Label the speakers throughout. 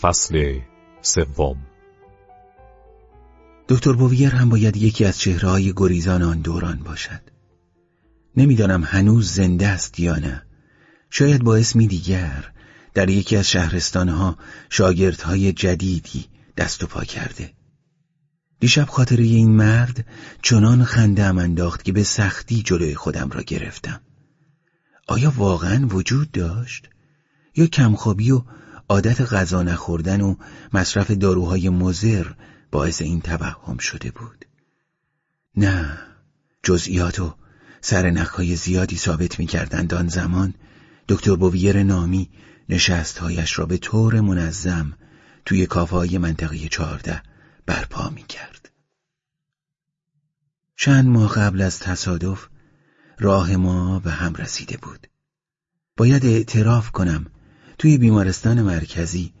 Speaker 1: فصل سوم.
Speaker 2: دکتر بویر هم باید یکی از چهرههای گریزان آن دوران باشد. نمی‌دانم هنوز زنده است یا نه. شاید با اسمی دیگر در یکی از شهرستانها شاگردهای جدیدی دست و پا کرده. دیشب خاطره این مرد چنان خنده انداخت که به سختی جلوی خودم را گرفتم. آیا واقعا وجود داشت؟ یا کمخوابی و عادت غذا نخوردن و مصرف داروهای مزر باعث این توهم شده بود نه جزئیات و سرنخهای زیادی ثابت می کردند آن زمان دکتر بویر نامی نشستهایش را به طور منظم توی کافه منطقه چهارده برپا می کرد. چند ماه قبل از تصادف راه ما به هم رسیده بود. باید اعتراف کنم توی بیمارستان مرکزی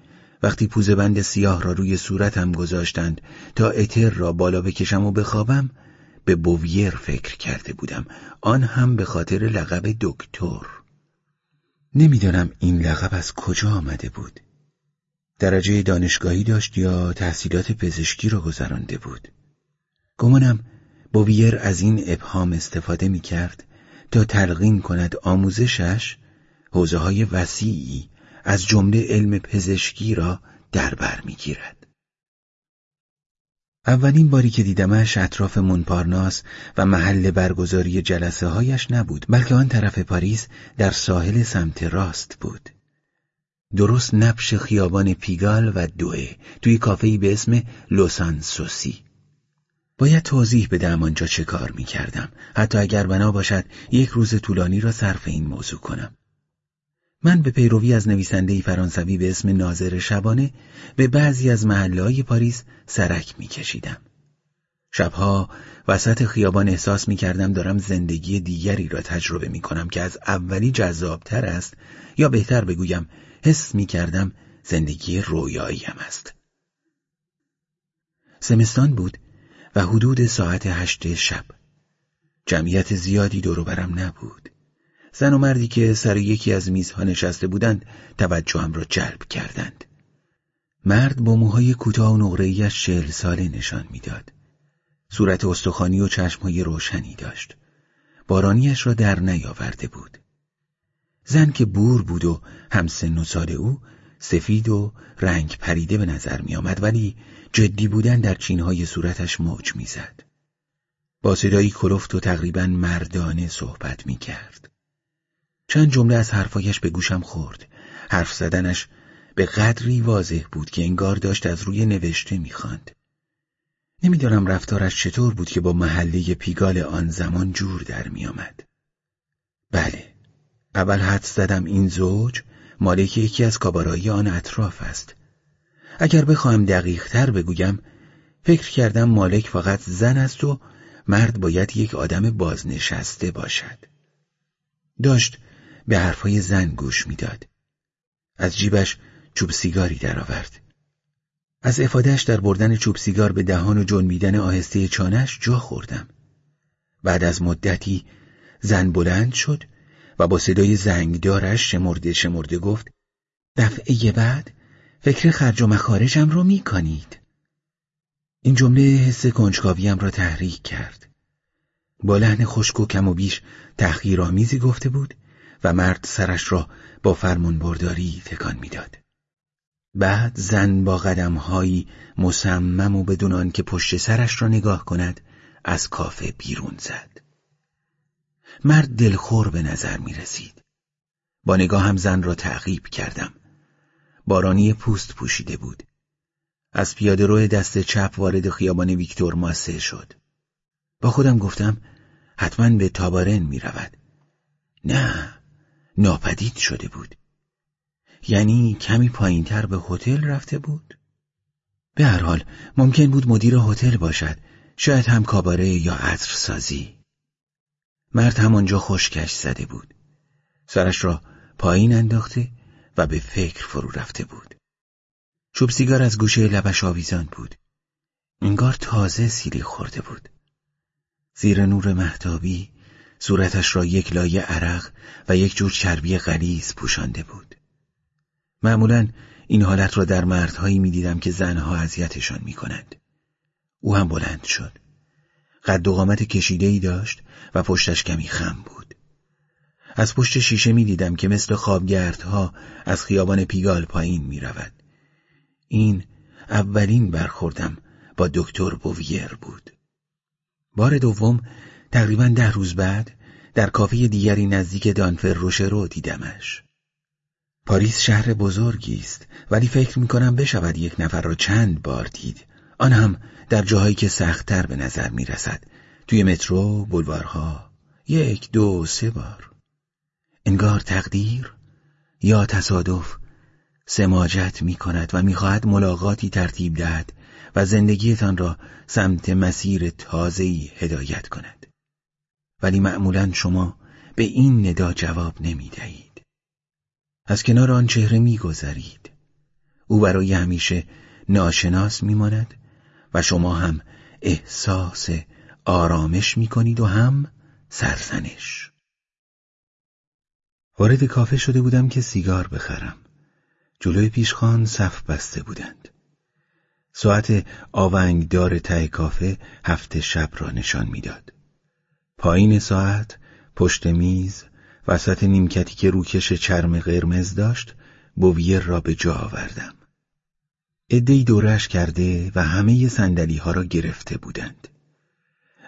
Speaker 2: وقتی پوزه بند سیاه را روی صورتم گذاشتند تا اتر را بالا بکشم و بخوابم به بویر فکر کرده بودم. آن هم به خاطر لقب دکتر. نمی‌دانم این لقب از کجا آمده بود. درجه دانشگاهی داشت یا تحصیلات پزشکی را گذرانده بود؟ گمانم بویر از این ابهام استفاده می کرد تا تلقین کند آموزشش حوزه های وسیعی از جمله علم پزشکی را در بر می‌گیرد. اولین باری که دیدمش اطراف مونپارناس و محل برگزاری جلسه هایش نبود بلکه آن طرف پاریس در ساحل سمت راست بود. درست نبش خیابان پیگال و دوه توی کافهی به اسم لوسان سوسی. باید توضیح بدم آنجا چه کار می کردم حتی اگر بنا باشد یک روز طولانی را صرف این موضوع کنم. من به پیروی از نویسندهی فرانسوی به اسم ناظر شبانه به بعضی از محله پاریس سرک می کشیدم. شبها وسط خیابان احساس می کردم دارم زندگی دیگری را تجربه می کنم که از اولی جذابتر است یا بهتر بگویم حس می کردم زندگی رویاییم است. زمستان بود و حدود ساعت هشت شب. جمعیت زیادی دور برم نبود. زن و مردی که سر یکی از میزها نشسته بودند توجهم را جلب کردند. مرد با موهای کوتاه و نقره‌ایش چهل ساله نشان می‌داد. صورت استخوانی و چشمهای روشنی داشت. بارانیش را در نیاورده بود. زن که بور بود و هم سن و سال او سفید و رنگ پریده به نظر می آمد ولی جدی بودن در چینهای صورتش موج می‌زد. با صدایی کلفت و تقریبا مردانه صحبت می کرد. چند جمله از حرفایش به گوشم خورد. حرف زدنش به قدری واضح بود که انگار داشت از روی نوشته می‌خواند. نمی‌دانم رفتارش چطور بود که با محله پیگال آن زمان جور در میآمد. بله اول حد زدم این زوج مالک یکی از کابارایی آن اطراف است. اگر بخواهم دقیق تر بگویم فکر کردم مالک فقط زن است و مرد باید یک آدم بازنشسته باشد. داشت به حرفهای زن گوش می‌داد. از جیبش چوب سیگاری درآورد. از افادهش در بردن چوب سیگار به دهان و جنبیدن آهسته چانش جا خوردم. بعد از مدتی زن بلند شد و با صدای زنگدارش شمرده شمرده گفت دفعه بعد فکر خرج و مخارجم رو می کنید. این جمله حس کنجکاویم را تحریک کرد. با لحن خشک و کم و بیش تحقیرآمیزی گفته بود و مرد سرش را با فرمون برداری تکان می‌داد. بعد زن با قدمهایی مصمم و بدون که پشت سرش را نگاه کند از کافه بیرون زد. مرد دلخور به نظر می رسید. با نگاه هم زن را تعقیب کردم. بارانی پوست پوشیده بود. از پیاده روی دست چپ وارد خیابان ویکتور ماسه شد. با خودم گفتم حتما به تابارن می رود. نه ناپدید شده بود. یعنی کمی پایینتر به هتل رفته بود. به هر حال ممکن بود مدیر هتل باشد شاید هم کاباره یا عطر سازی مرد همانجا خشکش زده بود. سرش را پایین انداخته و به فکر فرو رفته بود. چوب سیگار از گوشه لبش آویزان بود. انگار تازه سیلی خورده بود. زیر نور محتابی صورتش را یک لایه عرق و یک جور چربی غلیظ پوشانده بود. معمولا این حالت را در مردهایی می‌دیدم که زنها اذیتشان می‌کنند. او هم بلند شد. قد و قامت کشیده داشت و پشتش کمی خم بود. از پشت شیشه می دیدم که مثل خوابگردها از خیابان پیگال پایین می رود. این اولین برخوردم با دکتر بوویر بود. بار دوم تقریبا ده روز بعد در کافه دیگری نزدیک دانفر روشرو دیدمش. پاریس شهر بزرگی است ولی فکر می کنم بشود یک نفر را چند بار دید. آن هم در جاهایی که سختتر به نظر می رسد توی مترو، بلوارها. یک دو سه بار. انگار تقدیر یا تصادف سماجت می کند و می‌خواهد ملاقاتی ترتیب دهد و زندگیتان را سمت مسیر تازه‌ای هدایت کند. ولی معمولا شما به این ندا جواب نمی دهید. از کنار آن چهره می گذارید. او برای همیشه ناشناس می ماند و شما هم احساس آرامش می کنید و هم سرزنش. وارد کافه شده بودم که سیگار بخرم. جلوی پیشخان صف بسته بودند. ساعت آونگدار ته کافه هفته شب را نشان می‌داد. پایین ساعت پشت میز وسط نیمکتی که روکش چرم قرمز داشت بویر را به جا آوردم. ادهی دورش کرده و همه سندلی ها را گرفته بودند.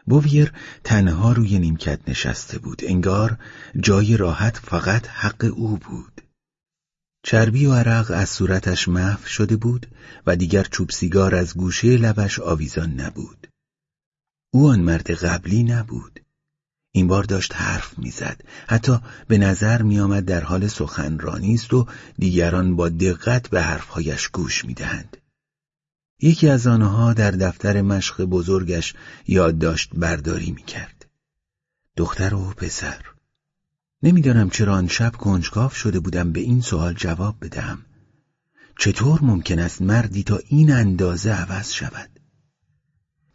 Speaker 2: بویر تنها روی نیمکت نشسته بود انگار جای راحت فقط حق او بود چربی و عرق از صورتش محو شده بود و دیگر چوب سیگار از گوشه لبش آویزان نبود او آن مرد قبلی نبود این بار داشت حرف می‌زد. حتی به نظر میآمد در حال سخنرانی است و دیگران با دقت به حرفهایش گوش می‌دهند. یکی از آنها در دفتر مشق بزرگش یادداشت برداری می‌کرد. دختر و پسر نمی‌دانم چرا آن شب کنجکاو شده بودم به این سوال جواب بدهم. چطور ممکن است مردی تا این اندازه عوض شود؟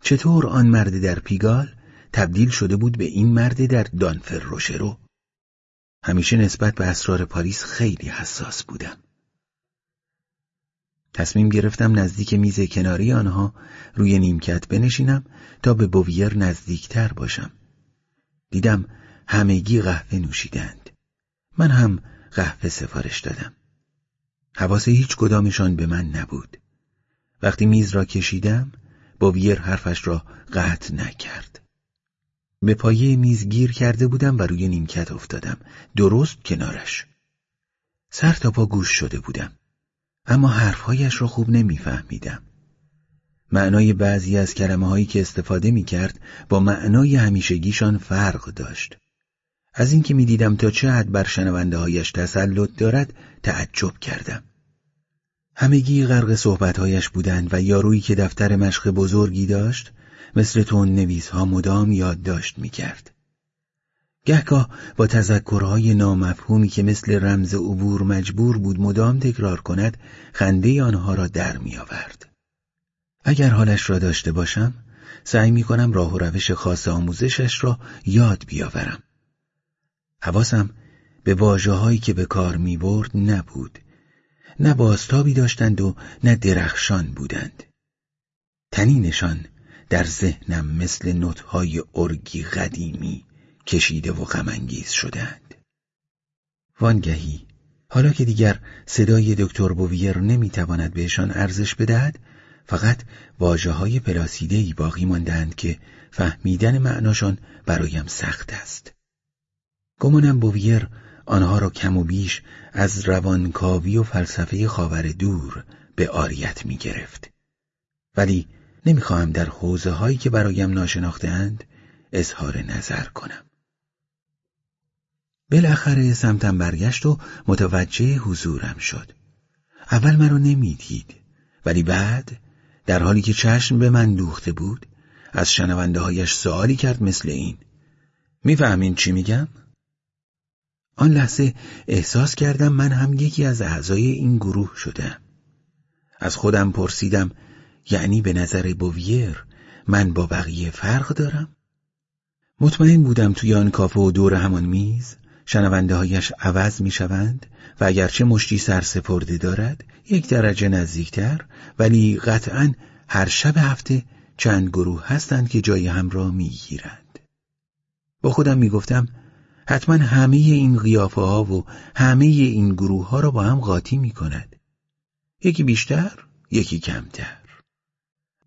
Speaker 2: چطور آن مرد در پیگال تبدیل شده بود به این مرد در دانفر روشرو همیشه نسبت به اسرار پاریس خیلی حساس بودم. تصمیم گرفتم نزدیک میز کناری آنها روی نیمکت بنشینم تا به بویر نزدیکتر باشم. دیدم همگی قهوه نوشیدند. من هم قهوه سفارش دادم. حواس هیچ کدامشان به من نبود. وقتی میز را کشیدم بویر حرفش را قطع نکرد. به پایه میز گیر کرده بودم و روی نیمکت افتادم درست کنارش. سر تا پا گوش شده بودم اما حرفهایش را خوب نمیفهمیدم. معنای بعضی از کلمه هایی که استفاده می کرد با معنای همیشگیشان فرق داشت. از اینکه می‌دیدم تا چه حد بر شنونده هایش تسلط دارد تعجب کردم. همگی غرق صحبتهایش بودند و یارویی که دفتر مشق بزرگی داشت مثل تون نویس ها مدام یادداشت می کرد. گهگاه با تذکرهای نامفهومی که مثل رمز عبور مجبور بود مدام تکرار کند خنده آنها را در می آورد. اگر حالش را داشته باشم سعی می کنم راه و روش خاص آموزشش را یاد بیاورم. حواسم به واجه هایی که به کار می برد نبود. نه باستابی داشتند و نه درخشان بودند. تنینشان در ذهنم مثل نوتهای ارگی قدیمی کشیده و غمانگیز شدند. وانگهی حالا که دیگر صدای دکتر بوویر نمی‌تواند بهشان ارزش بدهد فقط واجه های پلاسیده باقی ماندند که فهمیدن معناشان برایم سخت است. گمانم بوویر آنها را کم و بیش از روانکاوی و فلسفه خاور دور به آریت می گرفت. ولی نمی‌خواهم در حوزه هایی که برایم ناشناختهاند اظهار نظر کنم. بالاخره سمتم برگشت و متوجه حضورم شد. اول مرا نمی‌دید ولی بعد در حالی که چشم به من دوخته بود از شنونده هایش سوالی کرد مثل این می‌فهمین چی میگم؟ آن لحظه احساس کردم من هم یکی از اعضای این گروه شدم. از خودم پرسیدم یعنی به نظر بوویر من با بقیه فرق دارم؟ مطمئن بودم توی آن کافه و دور همان میز شنونده هایش عوض می شوند و اگرچه مشتی سرسپرده دارد یک درجه نزدیکتر ولی قطعا هر شب هفته چند گروه هستند که جای هم را می گیرند. با خودم می گفتم حتما همه این قیافه ها و همه این گروه ها را با هم قاطی می کند. یکی بیشتر، یکی کمتر.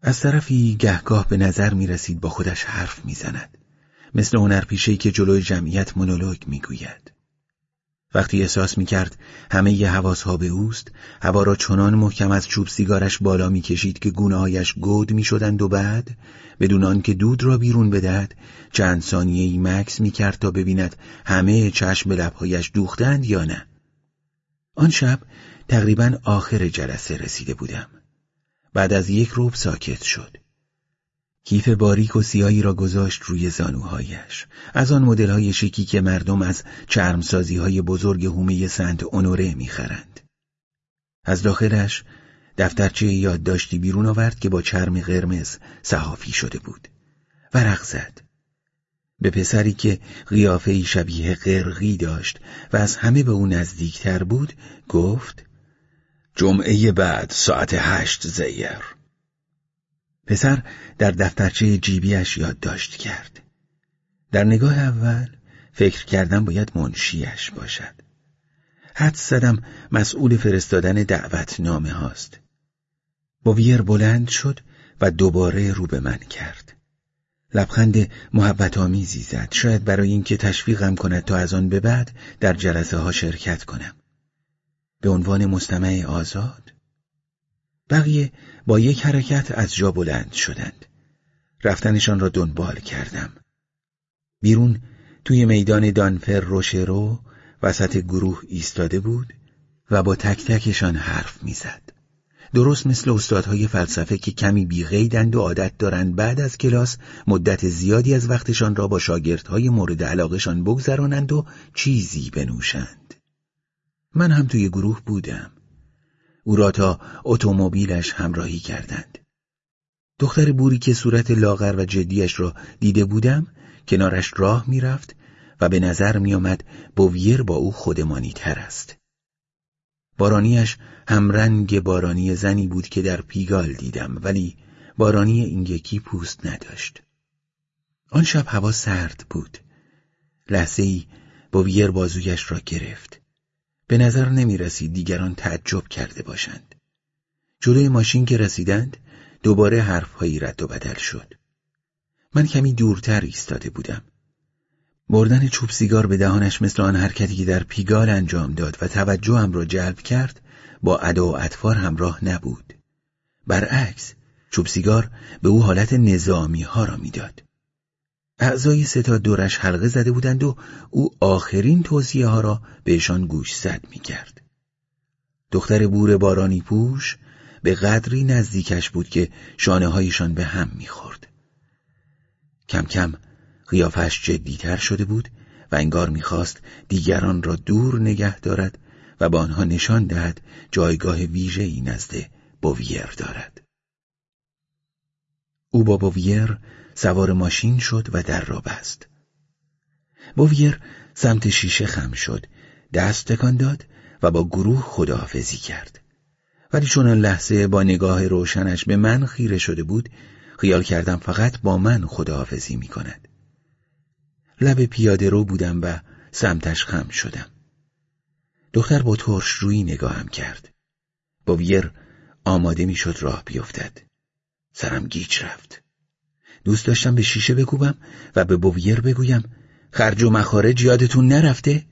Speaker 2: از طرفی گهگاه به نظر می رسید با خودش حرف می زند. مثل هنرپیشه‌ای که جلوی جمعیت مونولوگ می گوید. وقتی احساس می کرد همه ی حواسها به اوست هوا را چنان محکم از چوب سیگارش بالا می کشید که گونههایش گود می شدند و بعد بدون که دود را بیرون بدهد چند ثانیه ای مکس می کرد تا ببیند همه چشم به لبهایش دوختند یا نه آن شب تقریبا آخر جلسه رسیده بودم بعد از یک روب ساکت شد. کیف باریک و سیایی را گذاشت روی زانوهایش. از آن مدل های شیکی که مردم از چرمسازی های بزرگ هومه سنت اونوره می‌خرند. از داخلش دفترچه یادداشتی بیرون آورد که با چرم قرمز صحافی شده بود. ورق زد. به پسری که قیافه شبیه قرقی داشت و از همه به او نزدیکتر بود گفت جمعه بعد ساعت هشت زیر. پسر در دفترچه جیبیش یادداشت کرد. در نگاه اول فکر کردم باید منشیش باشد. حد زدم مسئول فرستادن دعوت نامه هاست ویر بلند شد و دوباره رو به من کرد. لبخند محبت آمیزی زد. شاید برای اینکه تشویقم کند تا از آن به بعد در جلسه ها شرکت کنم. به عنوان مستمع آزاد بقیه با یک حرکت از جا بلند شدند رفتنشان را دنبال کردم بیرون توی میدان دانفر روشرو وسط گروه ایستاده بود و با تک تکشان حرف می‌زد. درست مثل استادهای فلسفه که کمی بیغیدند و عادت دارند بعد از کلاس مدت زیادی از وقتشان را با شاگردهای مورد علاقشان بگذرانند و چیزی بنوشند. من هم توی گروه بودم. او را تا اتومبیلش همراهی کردند. دختر بوری که صورت لاغر و جدیش را دیده بودم کنارش راه می‌رفت و به نظر میآمد بویر با او خودمانی تر است. بارانیش همرنگ بارانی زنی بود که در پیگال دیدم ولی بارانی این یکی پوست نداشت. آن شب هوا سرد بود. لحظه ای بویر بازویش را گرفت. به نظر نمی رسید دیگران تعجب کرده باشند. جلوی ماشین که رسیدند دوباره حرفهایی رد و بدل شد. من کمی دورتر ایستاده بودم. بردن چوب سیگار به دهانش مثل آن حرکتی که در پیگال انجام داد و توجهم را جلب کرد با ادا و اطفار همراه نبود. برعکس چوب سیگار به او حالت نظامی ها را می‌داد. اعضای ستا دورش حلقه زده بودند و او آخرین توصیه ها را بهشان گوش زد می کرد. دختر بور بارانی پوش به قدری نزدیکش بود که شانه هایشان به هم می‌خورد. کم کم قیافش جدیتر شده بود و انگار می‌خواست دیگران را دور نگه دارد و به آنها نشان دهد جایگاه ویژه‌ای نزد بوویر دارد. او با بوویر سوار ماشین شد و در را بست. بوویر سمت شیشه خم شد، دست تکان داد و با گروه خداحافظی کرد. ولی چون آن لحظه با نگاه روشنش به من خیره شده بود، خیال کردم فقط با من خداحافظی می کند. لب پیاده رو بودم و سمتش خم شدم. دختر با ترش روی نگاهم کرد. بویر آماده می‌شد راه بیفتد. سرم گیج رفت. دوست داشتم به شیشه بکوبم و به بویر بگویم خرج و مخارج یادتون نرفته؟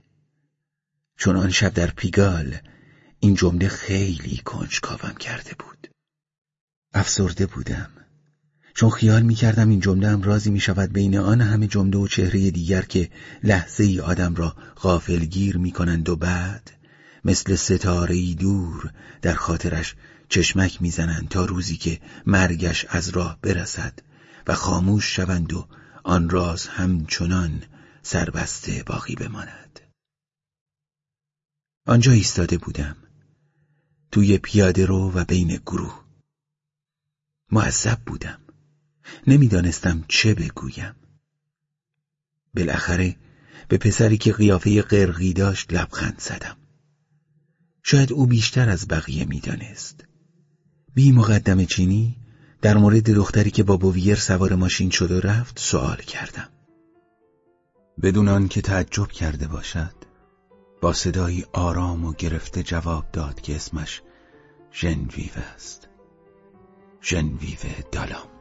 Speaker 2: چون آن شب در پیگال این جمله خیلی کنجکاوم کرده بود. افسرده بودم. چون خیال می کردم این جمله هم رازی می شود بین آن همه جمله و چهره دیگر که لحظه ای آدم را غافلگیر می کنند و بعد مثل ستاره ای دور در خاطرش چشمک می‌زنند تا روزی که مرگش از راه برسد و خاموش شوند و آن راز همچنان سربسته باقی بماند. آنجا ایستاده بودم توی پیاده رو و بین گروه. معذب بودم نمی‌دانستم چه بگویم. بالاخره به پسری که قیافه قرقی داشت لبخند زدم. شاید او بیشتر از بقیه می‌دانست. بی مقدم چینی در مورد دختری که با بویر سوار ماشین شد و رفت سوال کردم. بدون آن که تعجب کرده باشد با صدایی آرام و گرفته جواب داد که اسمش ژنویو است. ژنویو دالام.